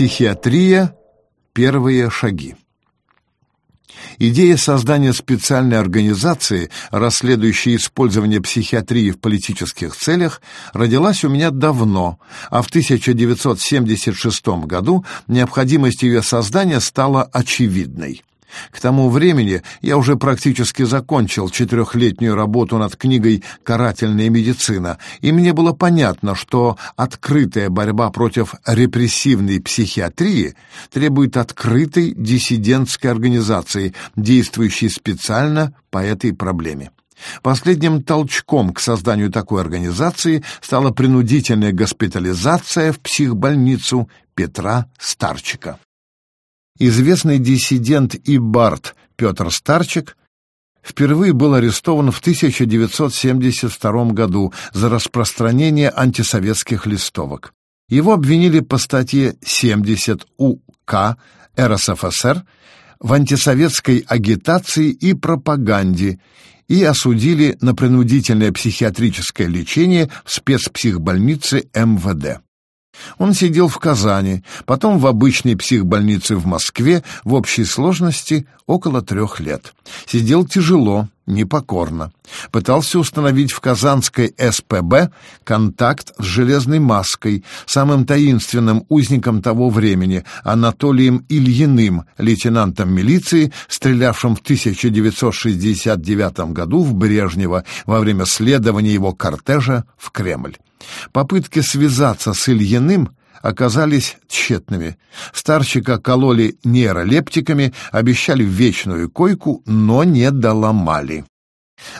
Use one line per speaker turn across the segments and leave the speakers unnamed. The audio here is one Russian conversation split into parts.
Психиатрия. Первые шаги. Идея создания специальной организации, расследующей использование психиатрии в политических целях, родилась у меня давно, а в 1976 году необходимость ее создания стала очевидной. К тому времени я уже практически закончил четырехлетнюю работу над книгой «Карательная медицина», и мне было понятно, что открытая борьба против репрессивной психиатрии требует открытой диссидентской организации, действующей специально по этой проблеме. Последним толчком к созданию такой организации стала принудительная госпитализация в психбольницу Петра Старчика. Известный диссидент и бард Петр Старчик впервые был арестован в 1972 году за распространение антисоветских листовок. Его обвинили по статье 70 УК РСФСР в антисоветской агитации и пропаганде и осудили на принудительное психиатрическое лечение в спецпсихбольнице МВД. Он сидел в Казани, потом в обычной психбольнице в Москве, в общей сложности около трех лет. Сидел тяжело, непокорно. Пытался установить в Казанской СПБ контакт с железной маской, самым таинственным узником того времени, Анатолием Ильиным, лейтенантом милиции, стрелявшим в 1969 году в Брежнева во время следования его кортежа в Кремль. Попытки связаться с Ильиным оказались тщетными. Старчика кололи нейролептиками, обещали вечную койку, но не доломали.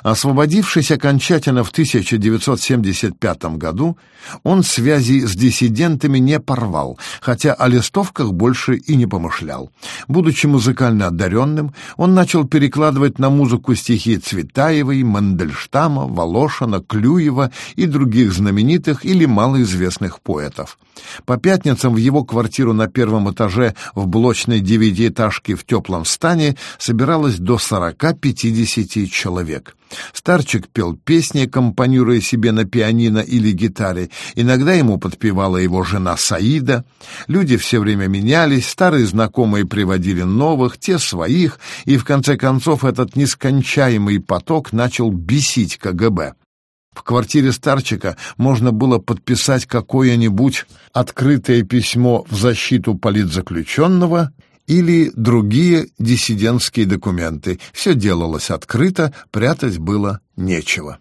Освободившись окончательно в 1975 году, он связи с диссидентами не порвал, хотя о листовках больше и не помышлял. Будучи музыкально одаренным, он начал перекладывать на музыку стихи Цветаевой, Мандельштама, Волошина, Клюева и других знаменитых или малоизвестных поэтов. По пятницам в его квартиру на первом этаже в блочной девятиэтажке в теплом стане собиралось до 40-50 человек. Старчик пел песни, аккомпанируя себе на пианино или гитаре. Иногда ему подпевала его жена Саида. Люди все время менялись, старые знакомые приводили новых, те своих, и в конце концов этот нескончаемый поток начал бесить КГБ. В квартире Старчика можно было подписать какое-нибудь открытое письмо в защиту политзаключенного или другие диссидентские документы. Все делалось открыто, прятать было нечего.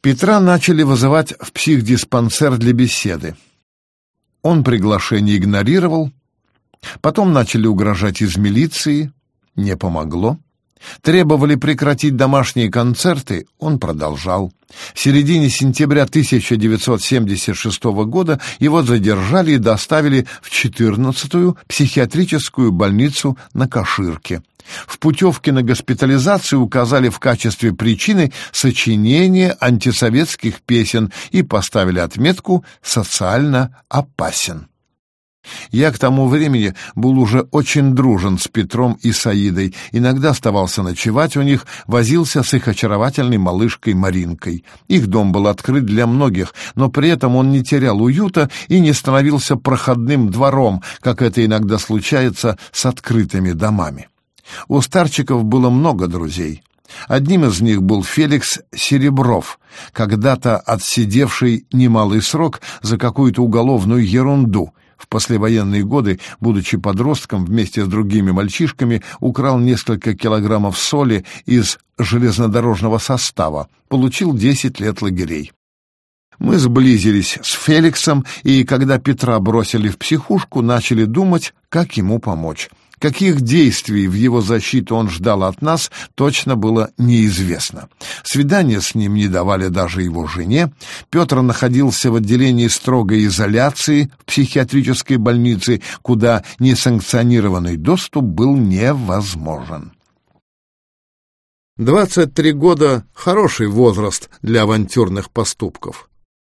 Петра начали вызывать в психдиспансер для беседы. Он приглашение игнорировал, потом начали угрожать из милиции, не помогло. Требовали прекратить домашние концерты, он продолжал. В середине сентября 1976 года его задержали и доставили в 14-ю психиатрическую больницу на Каширке. В путевке на госпитализацию указали в качестве причины сочинение антисоветских песен и поставили отметку «социально опасен». Я к тому времени был уже очень дружен с Петром и Саидой, иногда оставался ночевать у них, возился с их очаровательной малышкой Маринкой. Их дом был открыт для многих, но при этом он не терял уюта и не становился проходным двором, как это иногда случается с открытыми домами. У старчиков было много друзей. Одним из них был Феликс Серебров, когда-то отсидевший немалый срок за какую-то уголовную ерунду, в послевоенные годы, будучи подростком, вместе с другими мальчишками украл несколько килограммов соли из железнодорожного состава, получил 10 лет лагерей. Мы сблизились с Феликсом, и когда Петра бросили в психушку, начали думать, как ему помочь. Каких действий в его защиту он ждал от нас, точно было неизвестно. Свидания с ним не давали даже его жене. Петр находился в отделении строгой изоляции в психиатрической больнице, куда несанкционированный доступ был невозможен. 23 года — хороший возраст для авантюрных поступков.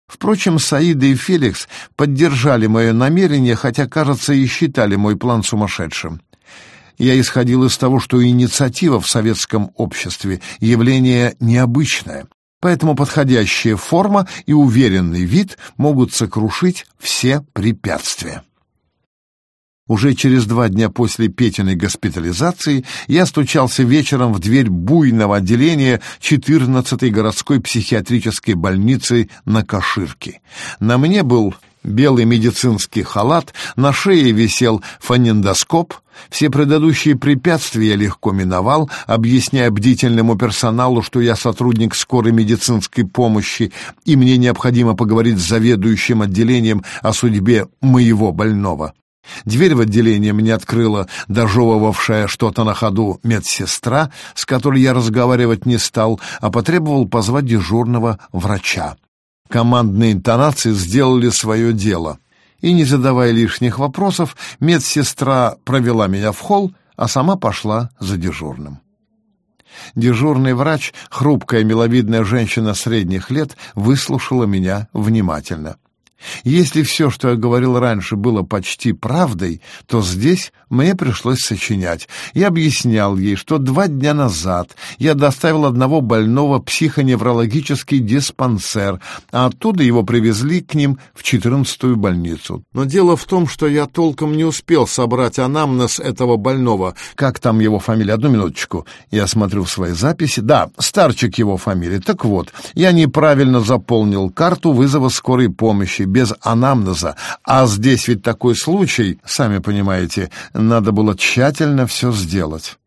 Впрочем, Саида и Феликс поддержали мое намерение, хотя, кажется, и считали мой план сумасшедшим я исходил из того, что инициатива в советском обществе — явление необычное, поэтому подходящая форма и уверенный вид могут сокрушить все препятствия. Уже через два дня после Петиной госпитализации я стучался вечером в дверь буйного отделения 14-й городской психиатрической больницы на Каширке. На мне был белый медицинский халат, на шее висел фонендоскоп. Все предыдущие препятствия я легко миновал, объясняя бдительному персоналу, что я сотрудник скорой медицинской помощи, и мне необходимо поговорить с заведующим отделением о судьбе моего больного. Дверь в отделение мне открыла дожевывавшая что-то на ходу медсестра, с которой я разговаривать не стал, а потребовал позвать дежурного врача. Командные интонации сделали свое дело. И, не задавая лишних вопросов, медсестра провела меня в холл, а сама пошла за дежурным. Дежурный врач, хрупкая миловидная женщина средних лет, выслушала меня внимательно. Если все, что я говорил раньше, было почти правдой, то здесь мне пришлось сочинять. Я объяснял ей, что два дня назад я доставил одного больного в психоневрологический диспансер, а оттуда его привезли к ним в четырнадцатую больницу. Но дело в том, что я толком не успел собрать анамнез этого больного. Как там его фамилия? Одну минуточку. Я смотрю в свои записи. Да, Старчик его фамилия. Так вот, я неправильно заполнил карту вызова скорой помощи без анамнеза. А здесь ведь такой случай, сами понимаете, надо было тщательно все сделать.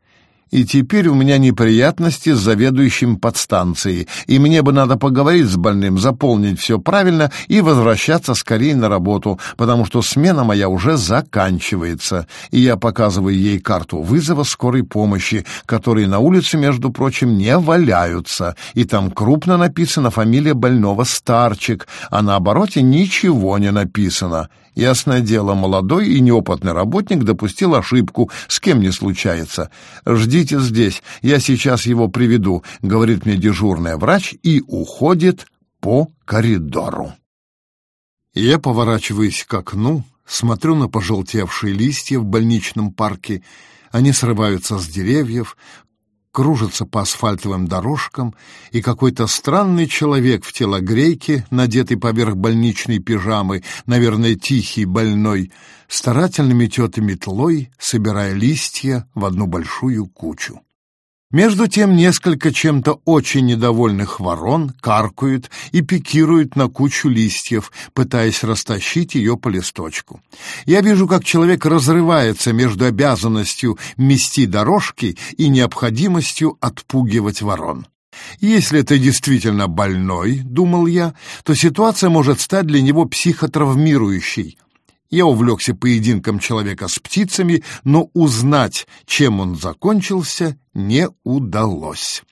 И теперь у меня неприятности с заведующим подстанцией, и мне бы надо поговорить с больным, заполнить все правильно и возвращаться скорее на работу, потому что смена моя уже заканчивается, и я показываю ей карту вызова скорой помощи, которые на улице, между прочим, не валяются, и там крупно написана фамилия больного Старчик, а на обороте ничего не написано. Ясное дело, молодой и неопытный работник допустил ошибку, с кем не случается. «Ждите здесь, я сейчас его приведу», — говорит мне дежурный врач и уходит по коридору. Я поворачиваюсь к окну, смотрю на пожелтевшие листья в больничном парке, они срываются с деревьев, кружится по асфальтовым дорожкам, и какой-то странный человек в телогрейке, надетый поверх больничной пижамы, наверное, тихий, больной, старательно метет метлой, собирая листья в одну большую кучу. Между тем несколько чем-то очень недовольных ворон каркают и пикируют на кучу листьев, пытаясь растащить ее по листочку. Я вижу, как человек разрывается между обязанностью мести дорожки и необходимостью отпугивать ворон. Если это действительно больной, думал я, то ситуация может стать для него психотравмирующей, я увлекся поединком человека с птицами, но узнать, чем он закончился, не удалось.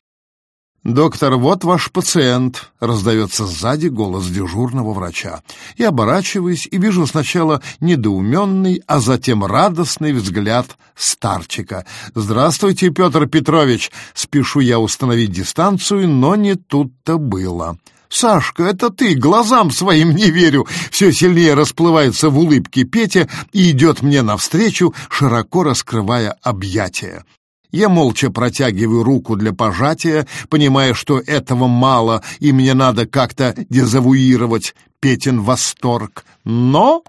«Доктор, вот ваш пациент», — раздается сзади голос дежурного врача. Я оборачиваюсь и вижу сначала недоуменный, а затем радостный взгляд старчика. «Здравствуйте, Петр Петрович!» Спешу я установить дистанцию, но не тут-то было. «Сашка, это ты! Глазам своим не верю!» Все сильнее расплывается в улыбке Петя и идет мне навстречу, широко раскрывая объятия. Я молча протягиваю руку для пожатия, понимая, что этого мало, и мне надо как-то дезавуировать Петин восторг. Но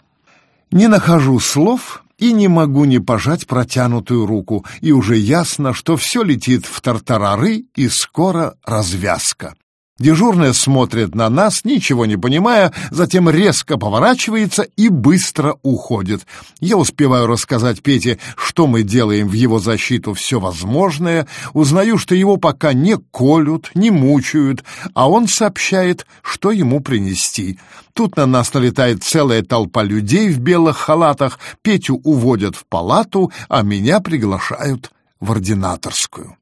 не нахожу слов и не могу не пожать протянутую руку, и уже ясно, что все летит в тартарары, и скоро развязка. Дежурная смотрит на нас, ничего не понимая, затем резко поворачивается и быстро уходит. Я успеваю рассказать Пете, что мы делаем в его защиту все возможное, узнаю, что его пока не колют, не мучают, а он сообщает, что ему принести. Тут на нас налетает целая толпа людей в белых халатах, Петю уводят в палату, а меня приглашают в ординаторскую.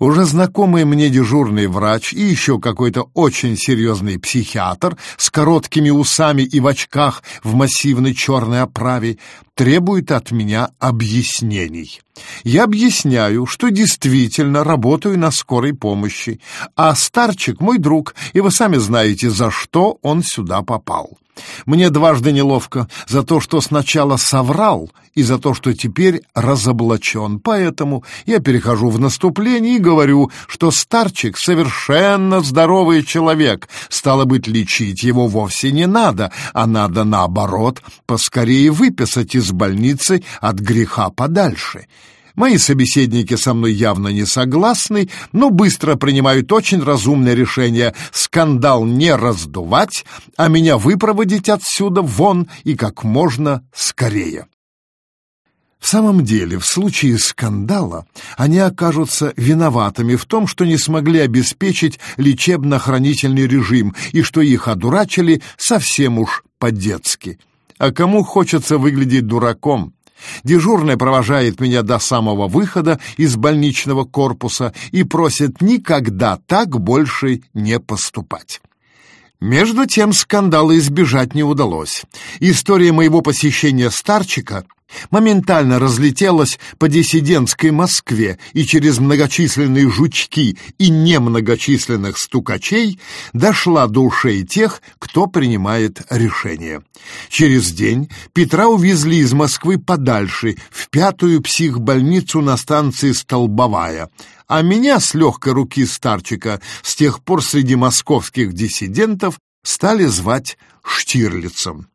Уже знакомый мне дежурный врач и еще какой-то очень серьезный психиатр с короткими усами и в очках в массивной черной оправе требует от меня объяснений. Я объясняю, что действительно работаю на скорой помощи, а старчик мой друг, и вы сами знаете, за что он сюда попал. Мне дважды неловко за то, что сначала соврал, и за то, что теперь разоблачен. Поэтому я перехожу в наступление и говорю, что старчик совершенно здоровый человек. Стало быть, лечить его вовсе не надо, а надо, наоборот, поскорее выписать из из больницы от греха подальше. Мои собеседники со мной явно не согласны, но быстро принимают очень разумное решение скандал не раздувать, а меня выпроводить отсюда вон и как можно скорее. В самом деле, в случае скандала они окажутся виноватыми в том, что не смогли обеспечить лечебно-хранительный режим и что их одурачили совсем уж по-детски. А кому хочется выглядеть дураком? Дежурная провожает меня до самого выхода из больничного корпуса и просит никогда так больше не поступать. Между тем скандала избежать не удалось. История моего посещения старчика моментально разлетелась по диссидентской Москве и через многочисленные жучки и немногочисленных стукачей дошла до ушей тех, кто принимает решения. Через день Петра увезли из Москвы подальше, в пятую психбольницу на станции Столбовая, а меня с легкой руки старчика с тех пор среди московских диссидентов стали звать Штирлицем.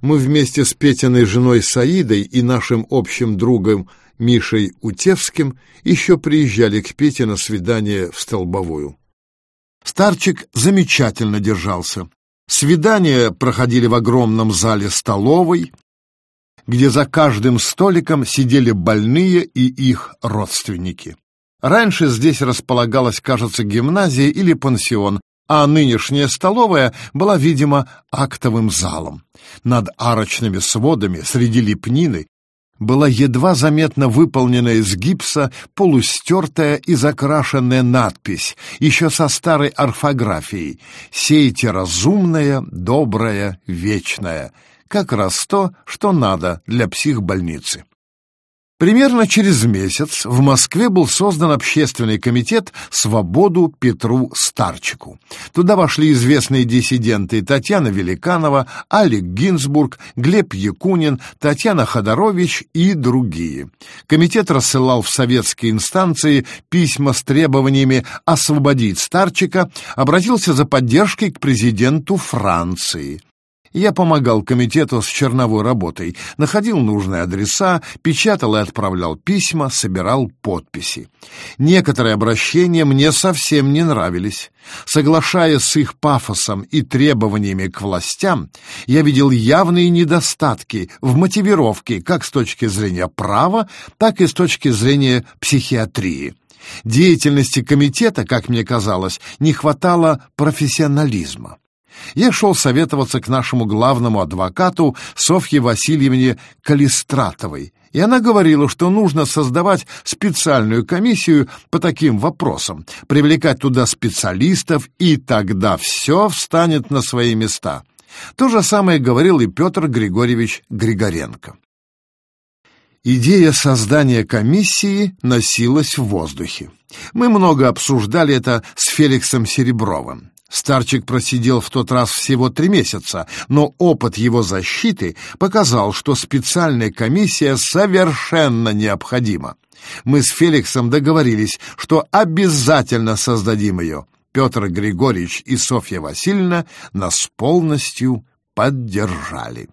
Мы вместе с Петиной женой Саидой и нашим общим другом Мишей Утевским еще приезжали к Пете на свидание в Столбовую. Старчик замечательно держался. Свидания проходили в огромном зале столовой, где за каждым столиком сидели больные и их родственники. Раньше здесь располагалась, кажется, гимназия или пансион, а нынешняя столовая была, видимо, актовым залом. Над арочными сводами среди лепнины была едва заметно выполненная из гипса полустертая и закрашенная надпись, еще со старой орфографией «Сейте разумное, доброе, вечное» как раз то, что надо для психбольницы. Примерно через месяц в Москве был создан общественный комитет «Свободу Петру Старчику». Туда вошли известные диссиденты Татьяна Великанова, Алик Гинзбург, Глеб Якунин, Татьяна Ходорович и другие. Комитет рассылал в советские инстанции письма с требованиями освободить Старчика, обратился за поддержкой к президенту Франции. Я помогал комитету с черновой работой, находил нужные адреса, печатал и отправлял письма, собирал подписи. Некоторые обращения мне совсем не нравились. Соглашаясь с их пафосом и требованиями к властям, я видел явные недостатки в мотивировке как с точки зрения права, так и с точки зрения психиатрии. Деятельности комитета, как мне казалось, не хватало профессионализма я шел советоваться к нашему главному адвокату Софье Васильевне Калистратовой, и она говорила, что нужно создавать специальную комиссию по таким вопросам, привлекать туда специалистов, и тогда все встанет на свои места. То же самое говорил и Петр Григорьевич Григоренко. Идея создания комиссии носилась в воздухе. Мы много обсуждали это с Феликсом Серебровым. Старчик просидел в тот раз всего три месяца, но опыт его защиты показал, что специальная комиссия совершенно необходима. Мы с Феликсом договорились, что обязательно создадим ее. Петр Григорьевич и Софья Васильевна нас полностью поддержали.